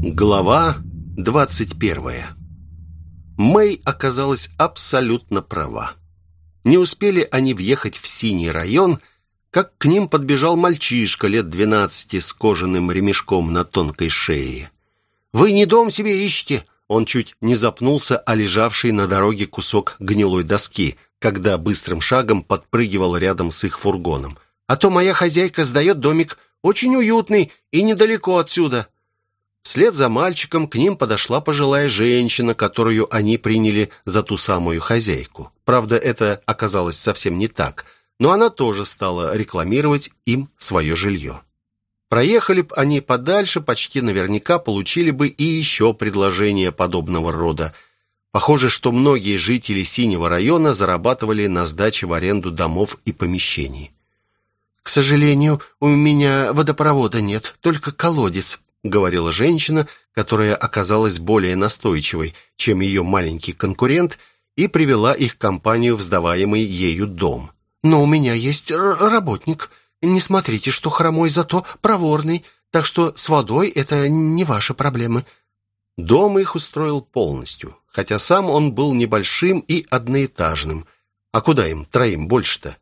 Глава 21 Мэй оказалась абсолютно права. Не успели они въехать в синий район, как к ним подбежал мальчишка лет двенадцати с кожаным ремешком на тонкой шее. «Вы не дом себе ищете?» Он чуть не запнулся о лежавший на дороге кусок гнилой доски, когда быстрым шагом подпрыгивал рядом с их фургоном. «А то моя хозяйка сдает домик, очень уютный и недалеко отсюда». Вслед за мальчиком к ним подошла пожилая женщина, которую они приняли за ту самую хозяйку. Правда, это оказалось совсем не так, но она тоже стала рекламировать им свое жилье. Проехали бы они подальше, почти наверняка получили бы и еще предложения подобного рода. Похоже, что многие жители Синего района зарабатывали на сдаче в аренду домов и помещений. «К сожалению, у меня водопровода нет, только колодец», говорила женщина, которая оказалась более настойчивой, чем ее маленький конкурент, и привела их компанию в сдаваемый ею дом. «Но у меня есть работник. Не смотрите, что хромой, зато проворный, так что с водой это не ваши проблемы». Дом их устроил полностью, хотя сам он был небольшим и одноэтажным. А куда им, троим, больше-то?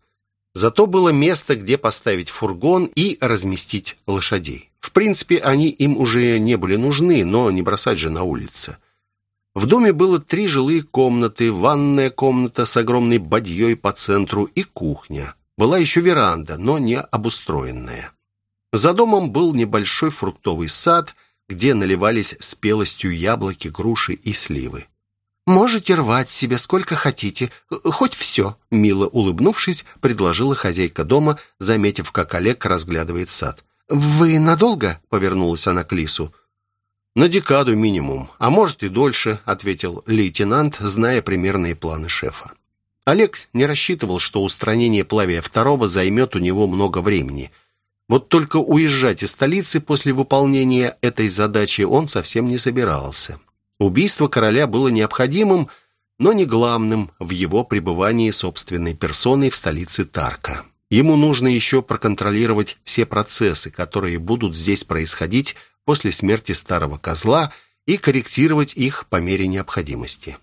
Зато было место, где поставить фургон и разместить лошадей. В принципе, они им уже не были нужны, но не бросать же на улице. В доме было три жилые комнаты, ванная комната с огромной бадьей по центру и кухня. Была еще веранда, но не обустроенная. За домом был небольшой фруктовый сад, где наливались спелостью яблоки, груши и сливы. «Можете рвать себе сколько хотите, хоть все», мило улыбнувшись, предложила хозяйка дома, заметив, как Олег разглядывает сад. «Вы надолго?» — повернулась она к Лису. «На декаду минимум, а может и дольше», — ответил лейтенант, зная примерные планы шефа. Олег не рассчитывал, что устранение Плавия II займет у него много времени. Вот только уезжать из столицы после выполнения этой задачи он совсем не собирался. Убийство короля было необходимым, но не главным в его пребывании собственной персоной в столице Тарка. Ему нужно еще проконтролировать все процессы, которые будут здесь происходить после смерти старого козла, и корректировать их по мере необходимости.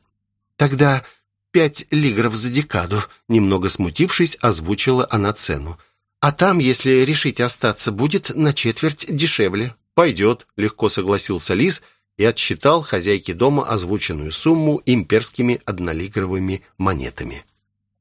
«Тогда пять лигров за декаду», немного смутившись, озвучила она цену. «А там, если решите остаться, будет на четверть дешевле». «Пойдет», — легко согласился Лис и отсчитал хозяйке дома озвученную сумму имперскими однолигровыми монетами.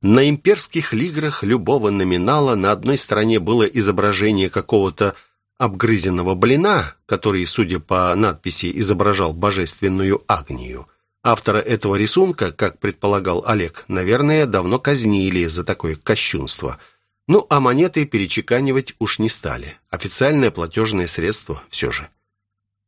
На имперских лиграх любого номинала на одной стороне было изображение какого-то обгрызенного блина, который, судя по надписи, изображал божественную агнию. Автора этого рисунка, как предполагал Олег, наверное, давно казнили за такое кощунство. Ну, а монеты перечеканивать уж не стали. Официальное платежное средство все же.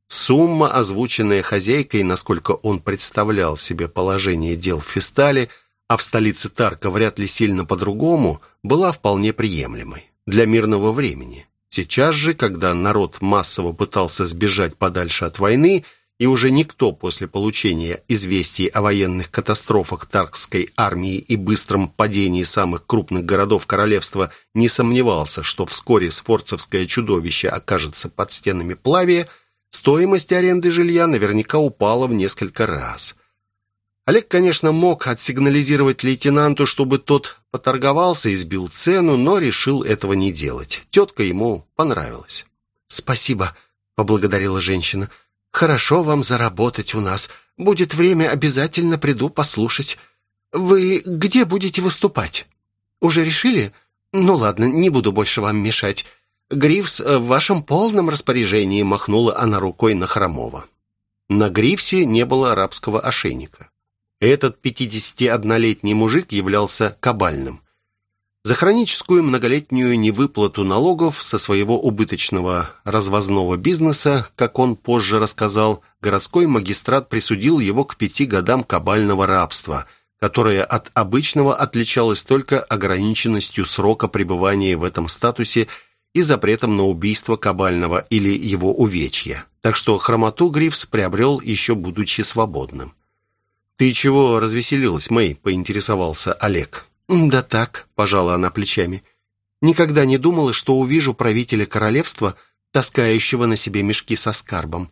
Сумма, озвученная хозяйкой, насколько он представлял себе положение дел в Фестале – а в столице Тарка вряд ли сильно по-другому, была вполне приемлемой для мирного времени. Сейчас же, когда народ массово пытался сбежать подальше от войны, и уже никто после получения известий о военных катастрофах Таркской армии и быстром падении самых крупных городов королевства не сомневался, что вскоре сфорцевское чудовище окажется под стенами Плавия, стоимость аренды жилья наверняка упала в несколько раз – Олег, конечно, мог отсигнализировать лейтенанту, чтобы тот поторговался и сбил цену, но решил этого не делать. Тетка ему понравилась. «Спасибо», — поблагодарила женщина. «Хорошо вам заработать у нас. Будет время, обязательно приду послушать. Вы где будете выступать? Уже решили? Ну ладно, не буду больше вам мешать. Грифс в вашем полном распоряжении», — махнула она рукой на Хромова. На Грифсе не было арабского ошейника. Этот 51-летний мужик являлся кабальным. За хроническую многолетнюю невыплату налогов со своего убыточного развозного бизнеса, как он позже рассказал, городской магистрат присудил его к пяти годам кабального рабства, которое от обычного отличалось только ограниченностью срока пребывания в этом статусе и запретом на убийство кабального или его увечья. Так что хромоту Грифс приобрел еще будучи свободным. «Ты чего развеселилась, Мэй?» — поинтересовался Олег. «Да так», — пожала она плечами. «Никогда не думала, что увижу правителя королевства, таскающего на себе мешки со скарбом.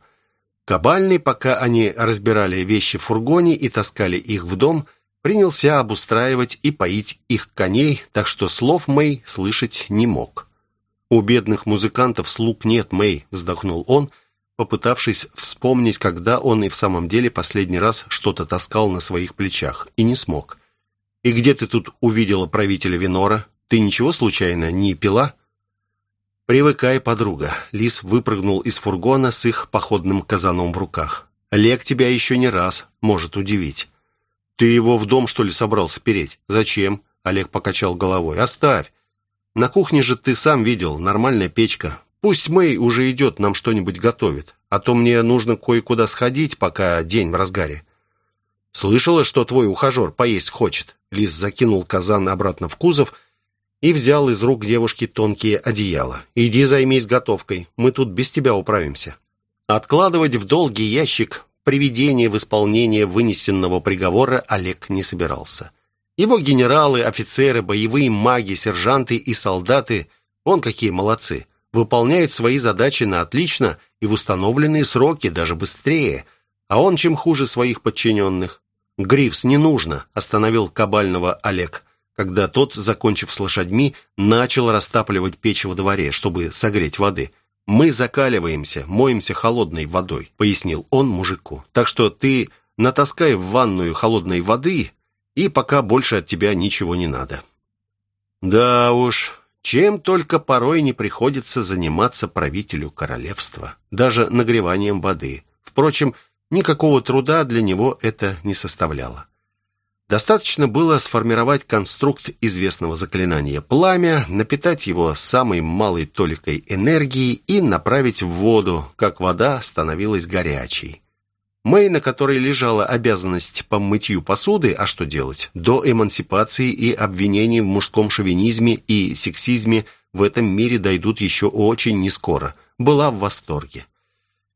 Кабальный, пока они разбирали вещи в фургоне и таскали их в дом, принялся обустраивать и поить их коней, так что слов Мэй слышать не мог. «У бедных музыкантов слуг нет, Мэй», — вздохнул он, попытавшись вспомнить, когда он и в самом деле последний раз что-то таскал на своих плечах, и не смог. «И где ты тут увидела правителя Винора? Ты ничего случайно не пила?» «Привыкай, подруга». Лис выпрыгнул из фургона с их походным казаном в руках. «Лек тебя еще не раз может удивить». «Ты его в дом, что ли, собрался переть? Зачем?» Олег покачал головой. «Оставь. На кухне же ты сам видел, нормальная печка. Пусть Мэй уже идет, нам что-нибудь готовит. А то мне нужно кое-куда сходить, пока день в разгаре». «Слышала, что твой ухажер поесть хочет?» Лис закинул казан обратно в кузов и взял из рук девушки тонкие одеяла. «Иди займись готовкой, мы тут без тебя управимся». Откладывать в долгий ящик приведение в исполнение вынесенного приговора Олег не собирался. Его генералы, офицеры, боевые маги, сержанты и солдаты, вон какие молодцы, выполняют свои задачи на отлично и в установленные сроки, даже быстрее, а он чем хуже своих подчиненных. «Грифс, не нужно», — остановил Кабального Олег когда тот, закончив с лошадьми, начал растапливать печь во дворе, чтобы согреть воды. «Мы закаливаемся, моемся холодной водой», — пояснил он мужику. «Так что ты натаскай в ванную холодной воды, и пока больше от тебя ничего не надо». Да уж, чем только порой не приходится заниматься правителю королевства, даже нагреванием воды. Впрочем, никакого труда для него это не составляло. Достаточно было сформировать конструкт известного заклинания «Пламя», напитать его самой малой толикой энергии и направить в воду, как вода становилась горячей. Мэй, на которой лежала обязанность по мытью посуды, а что делать, до эмансипации и обвинений в мужском шовинизме и сексизме в этом мире дойдут еще очень нескоро, была в восторге.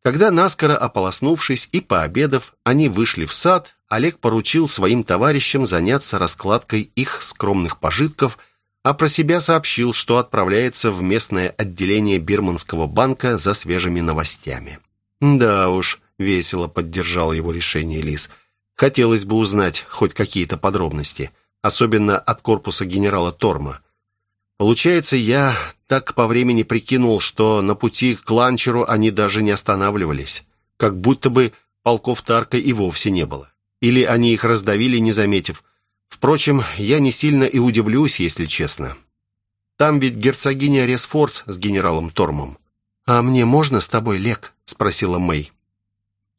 Когда наскоро ополоснувшись и пообедав, они вышли в сад, Олег поручил своим товарищам заняться раскладкой их скромных пожитков, а про себя сообщил, что отправляется в местное отделение Бирманского банка за свежими новостями. «Да уж», — весело поддержал его решение Лис, «хотелось бы узнать хоть какие-то подробности, особенно от корпуса генерала Торма. Получается, я так по времени прикинул, что на пути к ланчеру они даже не останавливались, как будто бы полков Тарка и вовсе не было. Или они их раздавили, не заметив. Впрочем, я не сильно и удивлюсь, если честно. Там ведь герцогиня Ресфордс с генералом Тормом. «А мне можно с тобой, Лек?» — спросила Мэй.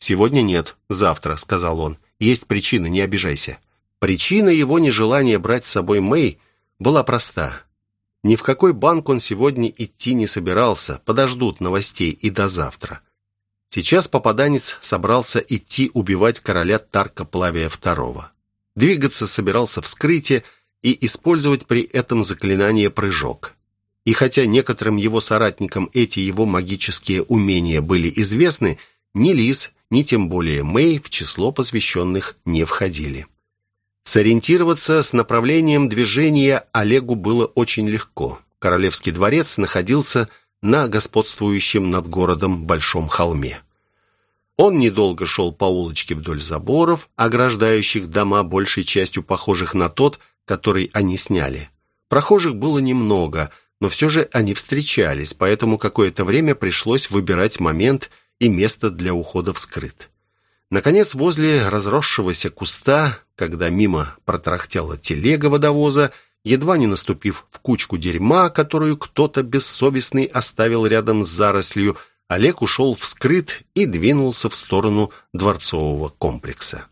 «Сегодня нет, завтра», — сказал он. «Есть причина, не обижайся». Причина его нежелания брать с собой Мэй была проста. Ни в какой банк он сегодня идти не собирался, подождут новостей и до завтра. Сейчас попаданец собрался идти убивать короля Тарка Плавия II. Двигаться собирался вскрытие и использовать при этом заклинание «прыжок». И хотя некоторым его соратникам эти его магические умения были известны, ни Лис, ни тем более Мэй в число посвященных не входили. Сориентироваться с направлением движения Олегу было очень легко. Королевский дворец находился на господствующем над городом Большом холме. Он недолго шел по улочке вдоль заборов, ограждающих дома большей частью похожих на тот, который они сняли. Прохожих было немного, но все же они встречались, поэтому какое-то время пришлось выбирать момент и место для ухода вскрыт. Наконец, возле разросшегося куста, когда мимо протарахтела телега водовоза, едва не наступив в кучку дерьма, которую кто-то бессовестный оставил рядом с зарослью, Олег ушел вскрыт и двинулся в сторону дворцового комплекса.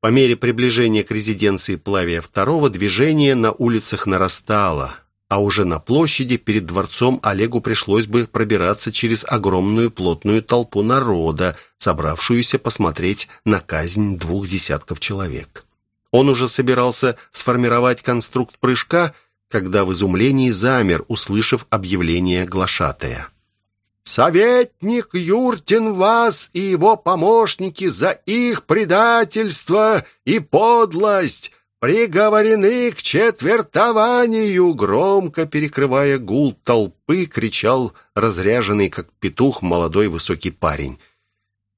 По мере приближения к резиденции Плавия II движение на улицах нарастало, а уже на площади перед дворцом Олегу пришлось бы пробираться через огромную плотную толпу народа, собравшуюся посмотреть на казнь двух десятков человек. Он уже собирался сформировать конструкт прыжка, когда в изумлении замер, услышав объявление глашатая. «Советник Юртин вас и его помощники за их предательство и подлость приговорены к четвертованию!» Громко перекрывая гул толпы, кричал разряженный, как петух, молодой высокий парень.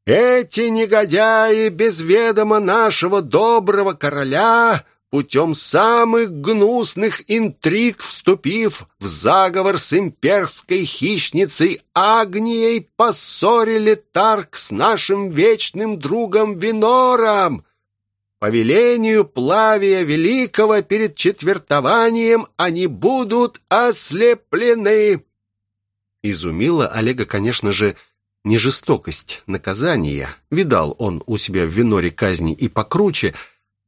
Эти негодяи без ведома нашего доброго короля путем самых гнусных интриг вступив в заговор с имперской хищницей Агнией, поссорили Тарк с нашим вечным другом Винором. По велению Плавия Великого перед четвертованием они будут ослеплены. Изумила Олега, конечно же, не жестокость наказания. Видал он у себя в Виноре казни и покруче,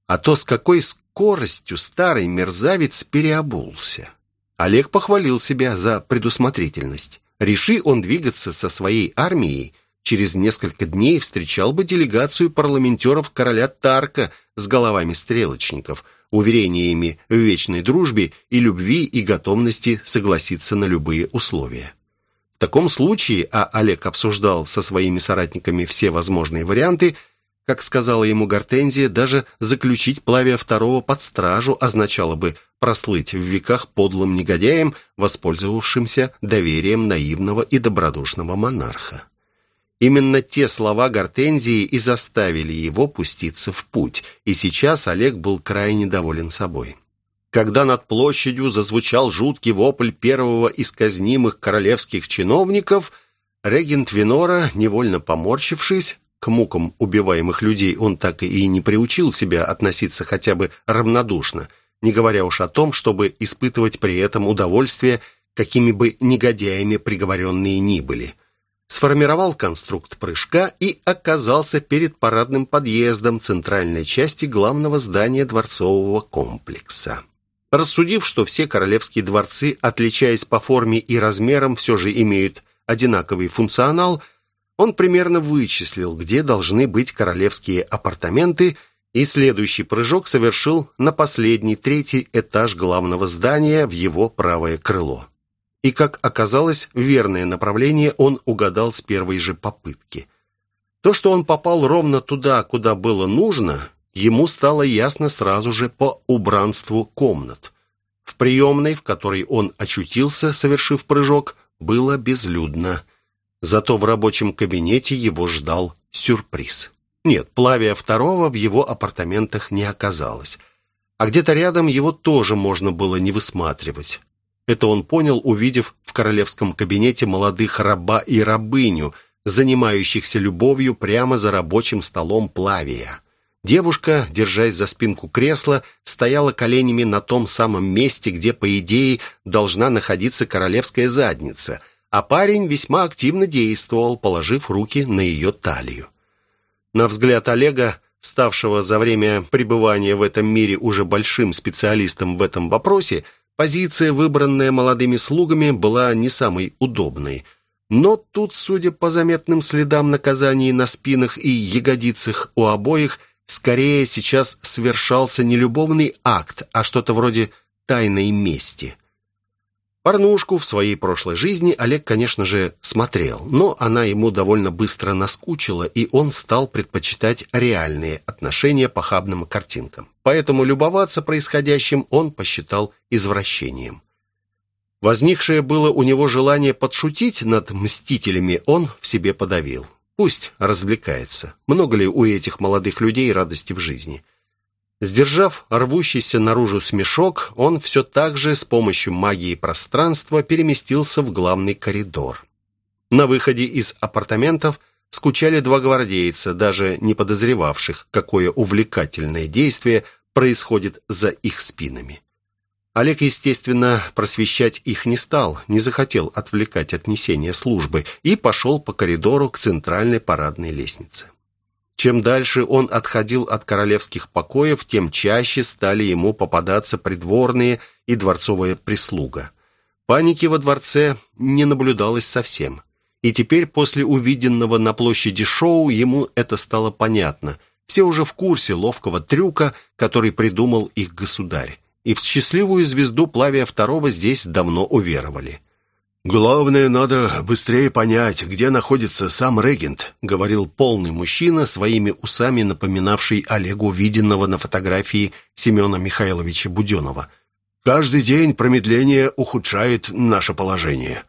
а то, с какой скоростью старый мерзавец переобулся. Олег похвалил себя за предусмотрительность. Реши он двигаться со своей армией, через несколько дней встречал бы делегацию парламентеров короля Тарка с головами стрелочников, уверениями в вечной дружбе и любви и готовности согласиться на любые условия. В таком случае, а Олег обсуждал со своими соратниками все возможные варианты – как сказала ему Гортензия, даже заключить Плавия второго под стражу означало бы прослыть в веках подлым негодяем, воспользовавшимся доверием наивного и добродушного монарха. Именно те слова Гортензии и заставили его пуститься в путь, и сейчас Олег был крайне доволен собой. Когда над площадью зазвучал жуткий вопль первого из казнимых королевских чиновников, регент Винора, невольно поморщившись, к мукам убиваемых людей он так и не приучил себя относиться хотя бы равнодушно, не говоря уж о том, чтобы испытывать при этом удовольствие, какими бы негодяями приговоренные ни были. Сформировал конструкт прыжка и оказался перед парадным подъездом центральной части главного здания дворцового комплекса. Рассудив, что все королевские дворцы, отличаясь по форме и размерам, все же имеют одинаковый функционал – он примерно вычислил, где должны быть королевские апартаменты, и следующий прыжок совершил на последний третий этаж главного здания в его правое крыло. И, как оказалось, верное направление он угадал с первой же попытки. То, что он попал ровно туда, куда было нужно, ему стало ясно сразу же по убранству комнат. В приемной, в которой он очутился, совершив прыжок, было безлюдно. Зато в рабочем кабинете его ждал сюрприз. Нет, Плавия второго в его апартаментах не оказалось. А где-то рядом его тоже можно было не высматривать. Это он понял, увидев в королевском кабинете молодых раба и рабыню, занимающихся любовью прямо за рабочим столом Плавия. Девушка, держась за спинку кресла, стояла коленями на том самом месте, где, по идее, должна находиться королевская задница – а парень весьма активно действовал, положив руки на ее талию. На взгляд Олега, ставшего за время пребывания в этом мире уже большим специалистом в этом вопросе, позиция, выбранная молодыми слугами, была не самой удобной. Но тут, судя по заметным следам наказаний на спинах и ягодицах у обоих, скорее сейчас совершался не любовный акт, а что-то вроде тайной мести. Порнушку в своей прошлой жизни Олег, конечно же, смотрел, но она ему довольно быстро наскучила, и он стал предпочитать реальные отношения похабным картинкам. Поэтому любоваться происходящим он посчитал извращением. Возникшее было у него желание подшутить над мстителями он в себе подавил. Пусть развлекается. Много ли у этих молодых людей радости в жизни? Сдержав рвущийся наружу смешок, он все так же с помощью магии пространства переместился в главный коридор. На выходе из апартаментов скучали два гвардейца, даже не подозревавших, какое увлекательное действие происходит за их спинами. Олег, естественно, просвещать их не стал, не захотел отвлекать от несения службы и пошел по коридору к центральной парадной лестнице. Чем дальше он отходил от королевских покоев, тем чаще стали ему попадаться придворные и дворцовая прислуга. Паники во дворце не наблюдалось совсем. И теперь, после увиденного на площади шоу, ему это стало понятно. Все уже в курсе ловкого трюка, который придумал их государь. И в счастливую звезду Плавия II здесь давно уверовали. «Главное, надо быстрее понять, где находится сам регент», говорил полный мужчина, своими усами напоминавший Олегу виденного на фотографии Семена Михайловича Буденова. «Каждый день промедление ухудшает наше положение».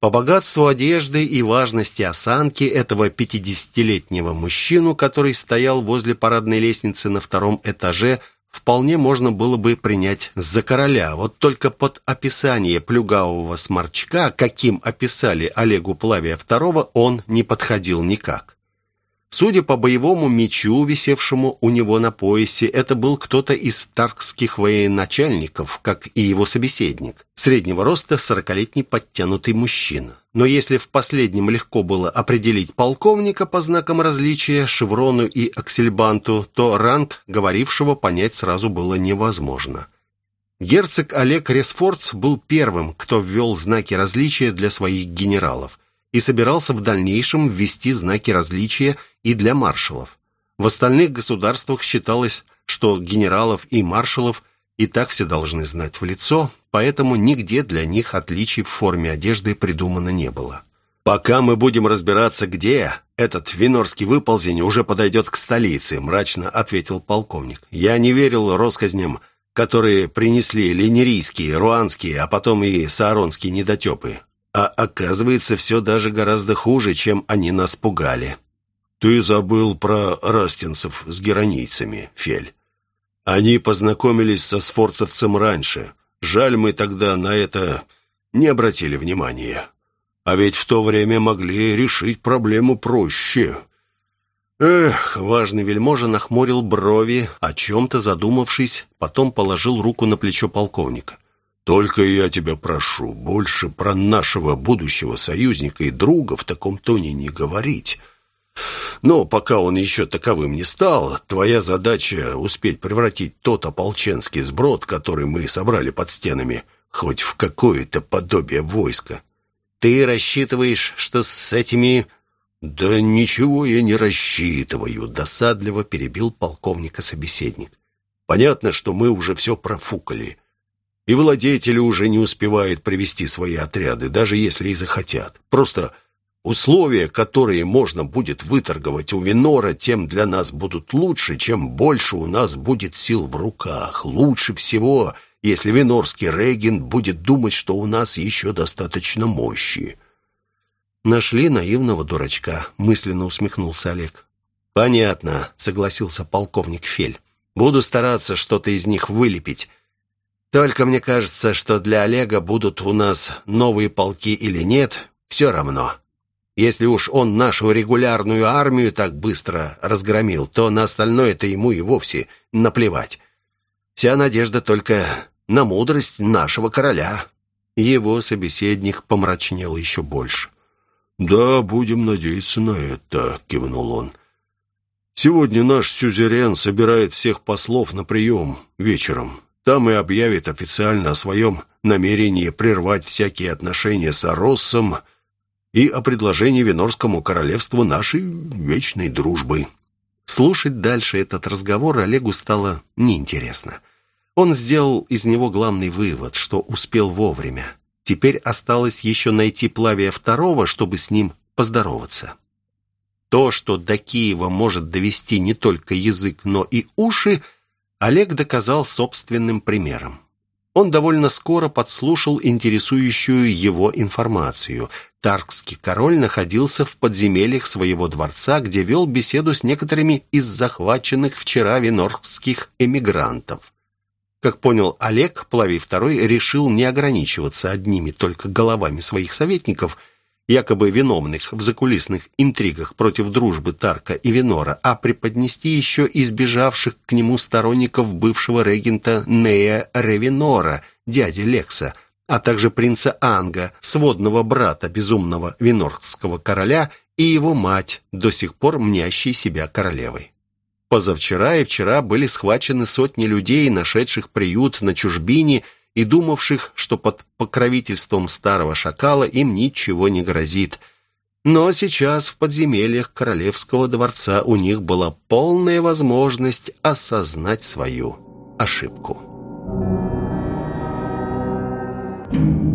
По богатству одежды и важности осанки этого пятидесятилетнего мужчину, который стоял возле парадной лестницы на втором этаже, вполне можно было бы принять за короля. Вот только под описание плюгавого сморчка, каким описали Олегу Плавия II, он не подходил никак. Судя по боевому мечу, висевшему у него на поясе, это был кто-то из таркских военачальников, как и его собеседник. Среднего роста, сорокалетний подтянутый мужчина. Но если в последнем легко было определить полковника по знакам различия, шеврону и аксельбанту, то ранг говорившего понять сразу было невозможно. Герцог Олег Ресфордс был первым, кто ввел знаки различия для своих генералов и собирался в дальнейшем ввести знаки различия и для маршалов. В остальных государствах считалось, что генералов и маршалов и так все должны знать в лицо, поэтому нигде для них отличий в форме одежды придумано не было. «Пока мы будем разбираться, где, этот винорский выползень уже подойдет к столице», мрачно ответил полковник. «Я не верил россказням, которые принесли ленерийские, руанские, а потом и сааронские недотепы. А оказывается, все даже гораздо хуже, чем они нас пугали. Ты забыл про растинцев с геронийцами, Фель. Они познакомились со сфорцевцем раньше. Жаль, мы тогда на это не обратили внимания. А ведь в то время могли решить проблему проще. Эх, важный вельможа нахмурил брови, о чем-то задумавшись, потом положил руку на плечо полковника. Только я тебя прошу, больше про нашего будущего союзника и друга в таком тоне не говорить. Но пока он еще таковым не стал, твоя задача успеть превратить тот ополченский сброд, который мы собрали под стенами, хоть в какое-то подобие войска. Ты рассчитываешь, что с этими... Да ничего я не рассчитываю, досадливо перебил полковника собеседник. Понятно, что мы уже все профукали и владетели уже не успевают привести свои отряды, даже если и захотят. Просто условия, которые можно будет выторговать у Винора, тем для нас будут лучше, чем больше у нас будет сил в руках. Лучше всего, если Винорский регент будет думать, что у нас еще достаточно мощи. «Нашли наивного дурачка», — мысленно усмехнулся Олег. «Понятно», — согласился полковник Фель. «Буду стараться что-то из них вылепить». Только мне кажется, что для Олега будут у нас новые полки или нет, все равно. Если уж он нашу регулярную армию так быстро разгромил, то на остальное-то ему и вовсе наплевать. Вся надежда только на мудрость нашего короля». Его собеседник помрачнел еще больше. «Да, будем надеяться на это», — кивнул он. «Сегодня наш сюзерен собирает всех послов на прием вечером. Там и объявит официально о своем намерении прервать всякие отношения с Ороссом и о предложении Венорскому королевству нашей вечной дружбы. Слушать дальше этот разговор Олегу стало неинтересно. Он сделал из него главный вывод, что успел вовремя. Теперь осталось еще найти Плавия второго, чтобы с ним поздороваться. То, что до Киева может довести не только язык, но и уши – Олег доказал собственным примером. Он довольно скоро подслушал интересующую его информацию. Таркский король находился в подземельях своего дворца, где вел беседу с некоторыми из захваченных вчера венорских эмигрантов. Как понял Олег, Плавий II решил не ограничиваться одними только головами своих советников – якобы виновных в закулисных интригах против дружбы Тарка и Винора, а преподнести еще избежавших к нему сторонников бывшего регента Нея Ревинора, дяди Лекса, а также принца Анга, сводного брата безумного винорского короля и его мать, до сих пор мнящей себя королевой. Позавчера и вчера были схвачены сотни людей, нашедших приют на чужбине и думавших, что под покровительством старого шакала им ничего не грозит. Но сейчас в подземельях королевского дворца у них была полная возможность осознать свою ошибку. Thank you.